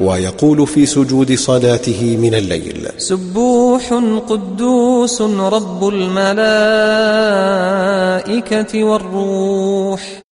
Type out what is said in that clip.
ويقول في سجود صلاته من الليل. سبوح قدوس رب الملائكة والروح.